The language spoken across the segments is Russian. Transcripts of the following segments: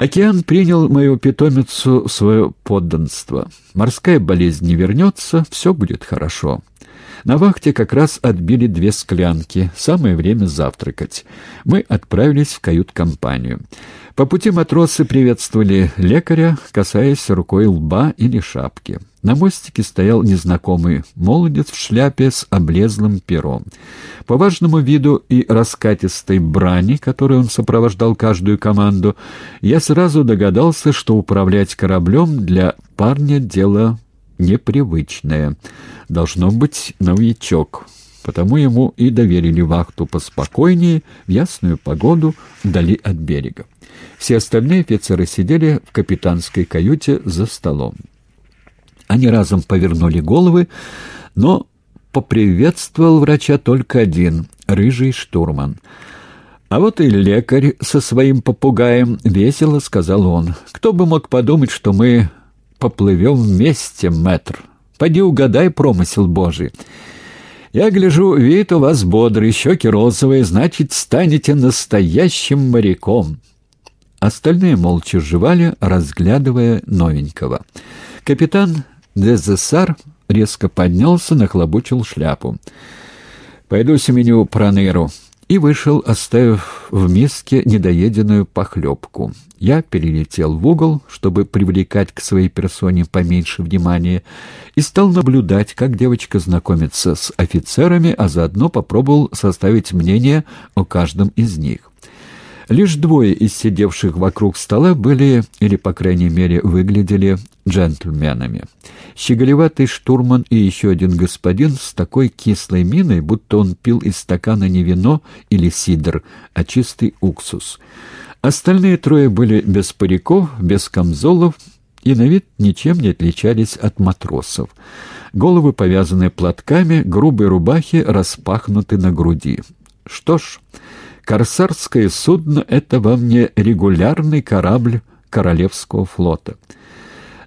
Океан принял мою питомицу в свое подданство. Морская болезнь не вернется, все будет хорошо. На вахте как раз отбили две склянки. Самое время завтракать. Мы отправились в кают-компанию. По пути матросы приветствовали лекаря, касаясь рукой лба или шапки. На мостике стоял незнакомый молодец в шляпе с облезлым пером. По важному виду и раскатистой брани, которой он сопровождал каждую команду, я сразу догадался, что управлять кораблем для парня дело непривычное. Должно быть новичок. Потому ему и доверили вахту поспокойнее, в ясную погоду, вдали от берега. Все остальные офицеры сидели в капитанской каюте за столом. Они разом повернули головы, но поприветствовал врача только один — рыжий штурман. «А вот и лекарь со своим попугаем», — весело сказал он. «Кто бы мог подумать, что мы поплывем вместе, мэтр? Пойди угадай промысел Божий». «Я гляжу, вид у вас бодрый, щеки розовые, значит, станете настоящим моряком». Остальные молча жевали, разглядывая новенького. Капитан Дезессар резко поднялся, нахлобучил шляпу. «Пойду семеню проныру» и вышел, оставив в миске недоеденную похлебку. Я перелетел в угол, чтобы привлекать к своей персоне поменьше внимания, и стал наблюдать, как девочка знакомится с офицерами, а заодно попробовал составить мнение о каждом из них. Лишь двое из сидевших вокруг стола были, или, по крайней мере, выглядели джентльменами. Щеголеватый штурман и еще один господин с такой кислой миной, будто он пил из стакана не вино или сидр, а чистый уксус. Остальные трое были без париков, без камзолов и на вид ничем не отличались от матросов. Головы повязаны платками, грубые рубахи распахнуты на груди. Что ж... Корсарское судно — это вам не регулярный корабль Королевского флота.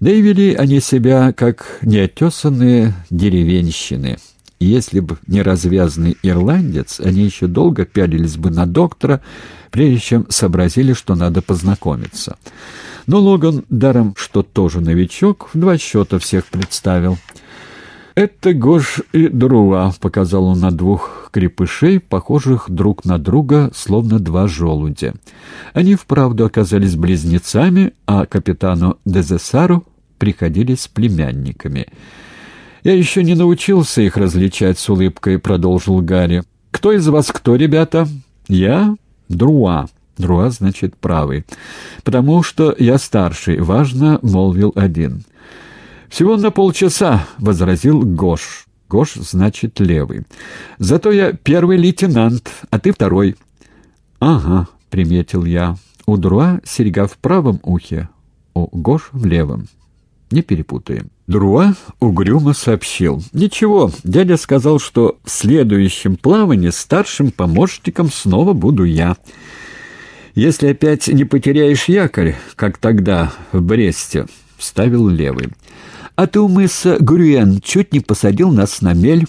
Да и вели они себя, как неотесанные деревенщины. Если бы не развязанный ирландец, они еще долго пялились бы на доктора, прежде чем сообразили, что надо познакомиться. Но Логан, даром что тоже новичок, в два счета всех представил — «Это Гош и Друа», — показал он на двух крепышей, похожих друг на друга, словно два желудя. Они вправду оказались близнецами, а капитану Дезесару приходились племянниками. «Я еще не научился их различать с улыбкой», — продолжил Гарри. «Кто из вас кто, ребята?» «Я Друа». Друа значит правый. «Потому что я старший», — важно молвил один. «Всего на полчаса», — возразил Гош. Гош значит левый. «Зато я первый лейтенант, а ты второй». «Ага», — приметил я. У Друа серьга в правом ухе, у Гош в левом. Не перепутаем. Друа угрюмо сообщил. «Ничего, дядя сказал, что в следующем плавании старшим помощником снова буду я. Если опять не потеряешь якорь, как тогда в Бресте», — вставил левый. А ты у мыса Гурюэн чуть не посадил нас на мель».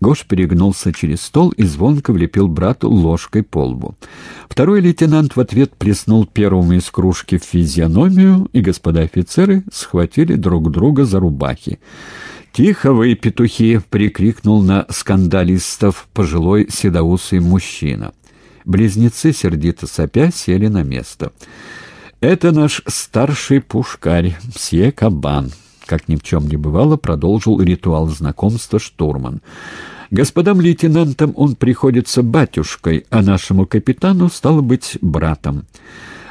Гош перегнулся через стол и звонко влепил брату ложкой по лбу. Второй лейтенант в ответ плеснул первому из кружки в физиономию, и господа офицеры схватили друг друга за рубахи. «Тихо вы, петухи!» — прикрикнул на скандалистов пожилой седоусый мужчина. Близнецы, сердито сопя, сели на место. «Это наш старший пушкарь, мсье Кабан». Как ни в чем не бывало, продолжил ритуал знакомства штурман. Господам лейтенантам он приходится батюшкой, а нашему капитану стало быть братом.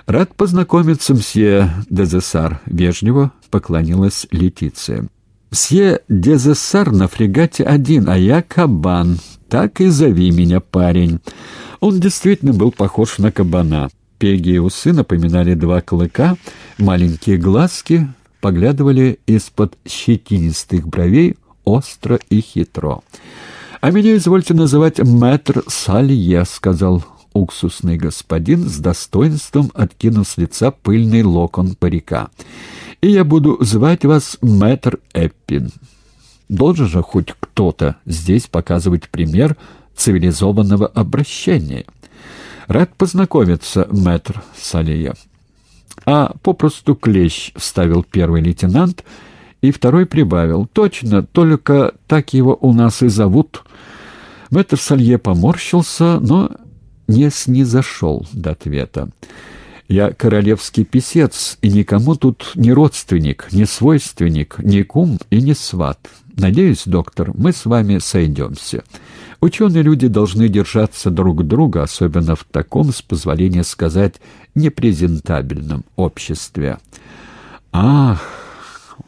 «Рад познакомиться, мсье Дезессар», — вежливо поклонилась Летиция. «Мсье Дезессар на фрегате один, а я кабан. Так и зови меня, парень». Он действительно был похож на кабана. Пеги и усы напоминали два клыка, маленькие глазки, поглядывали из-под щетинистых бровей остро и хитро. «А меня извольте называть мэтр Салье», — сказал уксусный господин с достоинством откинув с лица пыльный локон парика. «И я буду звать вас мэтр Эппин. Должен же хоть кто-то здесь показывать пример цивилизованного обращения. Рад познакомиться, мэтр Салия». А попросту клещ, — вставил первый лейтенант, и второй прибавил. Точно, только так его у нас и зовут. Мэтр Салье поморщился, но не снизошел до ответа. Я королевский писец, и никому тут не родственник, не свойственник, не кум и не сват. Надеюсь, доктор, мы с вами сойдемся. Ученые люди должны держаться друг друга, особенно в таком, с позволения сказать, непрезентабельном обществе. Ах,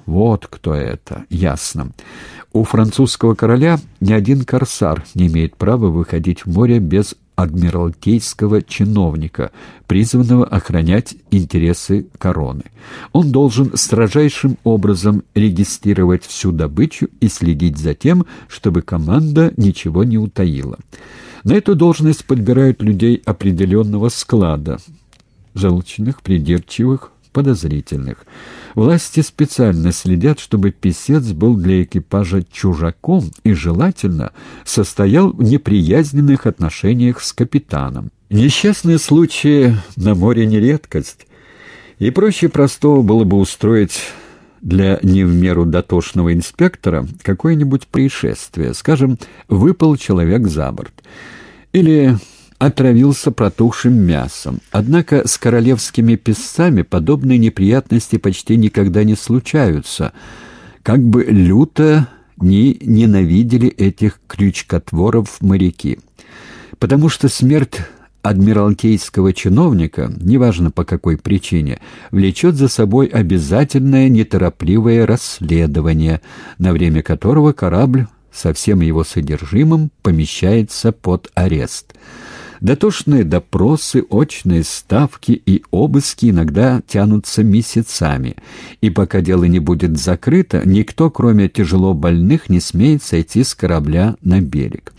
вот кто это, ясно. У французского короля ни один корсар не имеет права выходить в море без адмиралтейского чиновника, призванного охранять интересы короны. Он должен строжайшим образом регистрировать всю добычу и следить за тем, чтобы команда ничего не утаила. На эту должность подбирают людей определенного склада, желчных, придирчивых, подозрительных. Власти специально следят, чтобы писец был для экипажа чужаком и, желательно, состоял в неприязненных отношениях с капитаном. Несчастные случаи на море не редкость, и проще простого было бы устроить для не в меру дотошного инспектора какое-нибудь происшествие, скажем, выпал человек за борт, или отравился протухшим мясом. Однако с королевскими песцами подобные неприятности почти никогда не случаются. Как бы люто не ненавидели этих крючкотворов моряки. Потому что смерть адмиралтейского чиновника, неважно по какой причине, влечет за собой обязательное неторопливое расследование, на время которого корабль со всем его содержимым помещается под арест. Дотошные допросы, очные ставки и обыски иногда тянутся месяцами, и пока дело не будет закрыто, никто, кроме тяжело больных, не смеет сойти с корабля на берег.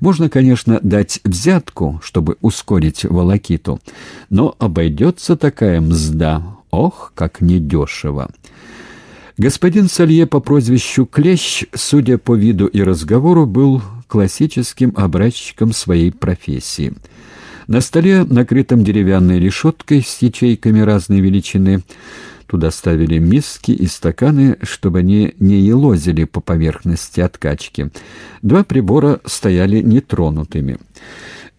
Можно, конечно, дать взятку, чтобы ускорить волокиту, но обойдется такая мзда, ох, как недешево. Господин Салье по прозвищу Клещ, судя по виду и разговору, был классическим образчиком своей профессии. На столе, накрытом деревянной решеткой с ячейками разной величины, туда ставили миски и стаканы, чтобы они не елозили по поверхности откачки. Два прибора стояли нетронутыми.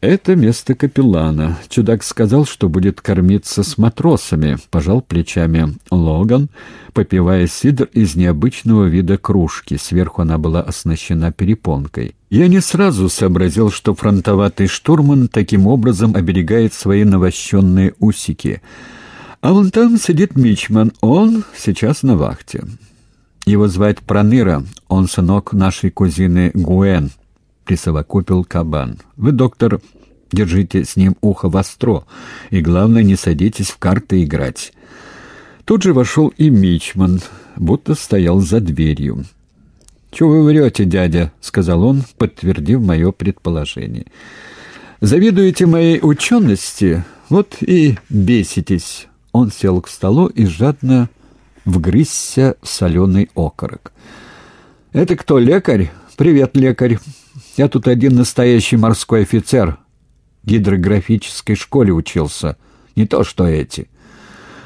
«Это место капеллана. Чудак сказал, что будет кормиться с матросами», — пожал плечами Логан, попивая сидр из необычного вида кружки. Сверху она была оснащена перепонкой. Я не сразу сообразил, что фронтоватый штурман таким образом оберегает свои навощенные усики. А вон там сидит Мичман, он сейчас на вахте. Его звать Проныра, он сынок нашей кузины Гуэн, присовокупил Кабан. «Вы, доктор, держите с ним ухо востро, и, главное, не садитесь в карты играть». Тут же вошел и Мичман, будто стоял за дверью. «Чего вы врете, дядя?» — сказал он, подтвердив мое предположение. «Завидуете моей учености? Вот и беситесь». Он сел к столу и жадно вгрызся в соленый окорок. «Это кто, лекарь? Привет, лекарь. Я тут один настоящий морской офицер. В гидрографической школе учился. Не то что эти.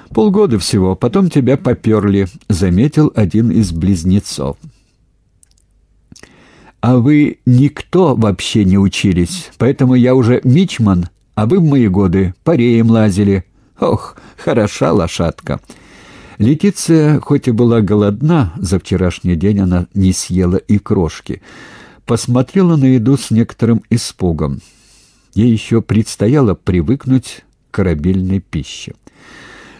Полгода всего, потом тебя поперли, заметил один из близнецов. А вы никто вообще не учились, поэтому я уже мичман, а вы в мои годы пареем лазили. Ох, хороша лошадка. Летиция, хоть и была голодна, за вчерашний день она не съела и крошки — посмотрела на еду с некоторым испугом. Ей еще предстояло привыкнуть к корабельной пище.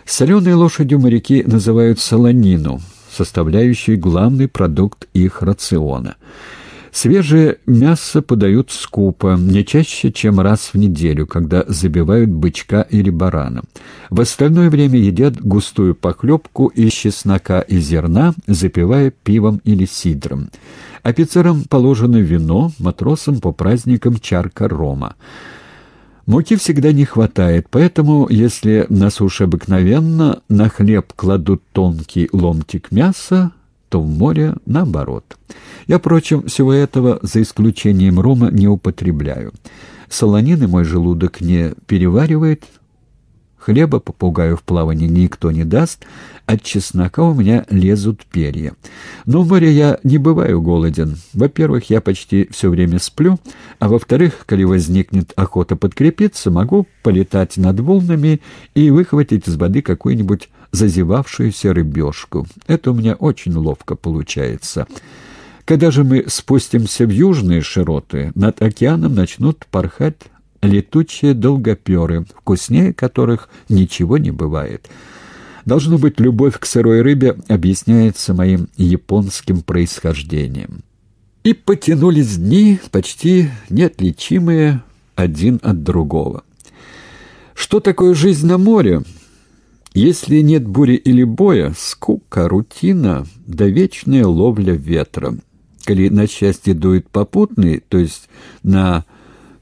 Соленой лошадью моряки называют солонину, составляющей главный продукт их рациона — Свежее мясо подают скупо, не чаще, чем раз в неделю, когда забивают бычка или барана. В остальное время едят густую похлебку из чеснока и зерна, запивая пивом или сидром. Офицерам положено вино, матросам по праздникам чарка рома. Муки всегда не хватает, поэтому, если на суше обыкновенно на хлеб кладут тонкий ломтик мяса, то в море наоборот. Я, впрочем, всего этого, за исключением рома, не употребляю. Солонины мой желудок не переваривает, Хлеба попугаю в плавании никто не даст, от чеснока у меня лезут перья. Но в море я не бываю голоден. Во-первых, я почти все время сплю, а во-вторых, коли возникнет охота подкрепиться, могу полетать над волнами и выхватить из воды какую-нибудь зазевавшуюся рыбешку. Это у меня очень ловко получается. Когда же мы спустимся в южные широты, над океаном начнут порхать летучие долгоперы, вкуснее которых ничего не бывает. Должно быть, любовь к сырой рыбе объясняется моим японским происхождением. И потянулись дни, почти неотличимые один от другого. Что такое жизнь на море? Если нет бури или боя, скука, рутина да вечная ловля ветром. Коли на счастье дует попутный, то есть на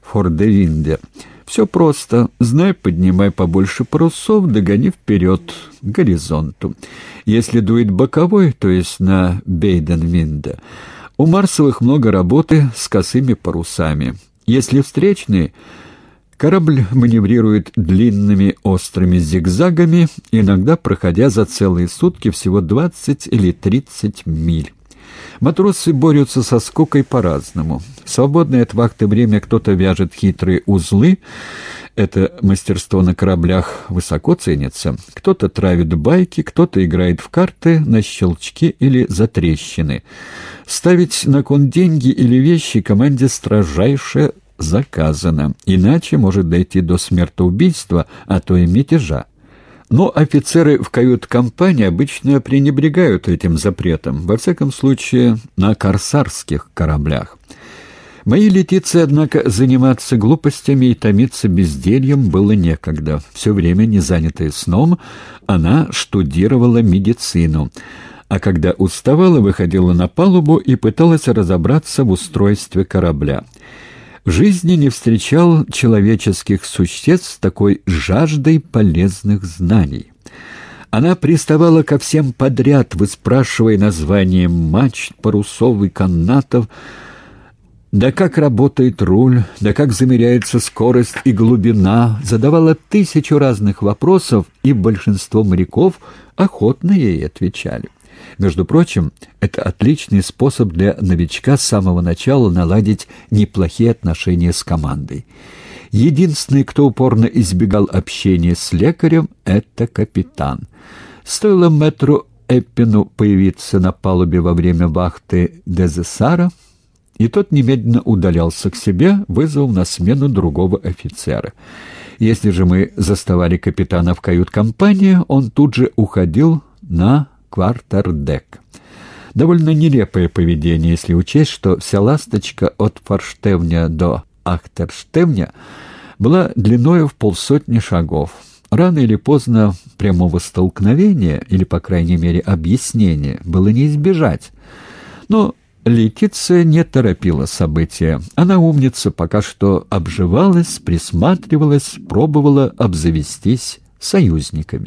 Фордевинде. Все просто. Знай, поднимай побольше парусов, догони вперед, к горизонту. Если дует боковой, то есть на Бейденвинде, у Марсовых много работы с косыми парусами. Если встречный, корабль маневрирует длинными острыми зигзагами, иногда проходя за целые сутки всего 20 или 30 миль. Матросы борются со скукой по-разному. Свободное от вахты время кто-то вяжет хитрые узлы, это мастерство на кораблях высоко ценится. Кто-то травит байки, кто-то играет в карты на щелчки или затрещины. Ставить на кон деньги или вещи команде строжайше заказано, иначе может дойти до смертоубийства, а то и мятежа. Но офицеры в кают-компании обычно пренебрегают этим запретом, во всяком случае на корсарских кораблях. Моей Летиции, однако, заниматься глупостями и томиться бездельем было некогда. Все время, не занятая сном, она штудировала медицину, а когда уставала, выходила на палубу и пыталась разобраться в устройстве корабля. Жизни не встречал человеческих существ с такой жаждой полезных знаний. Она приставала ко всем подряд, выспрашивая названия мачт, парусов и канатов, да как работает руль, да как замеряется скорость и глубина, задавала тысячу разных вопросов, и большинство моряков охотно ей отвечали. Между прочим, это отличный способ для новичка с самого начала наладить неплохие отношения с командой. Единственный, кто упорно избегал общения с лекарем, это капитан. Стоило мэтру Эппину появиться на палубе во время вахты Дезессара, и тот немедленно удалялся к себе, вызвав на смену другого офицера. Если же мы заставали капитана в кают-компании, он тут же уходил на квартердек. Довольно нелепое поведение, если учесть, что вся ласточка от форштевня до ахтерштевня была длиною в полсотни шагов. Рано или поздно прямого столкновения, или, по крайней мере, объяснения, было не избежать. Но Летиция не торопила события. Она умница, пока что обживалась, присматривалась, пробовала обзавестись союзниками.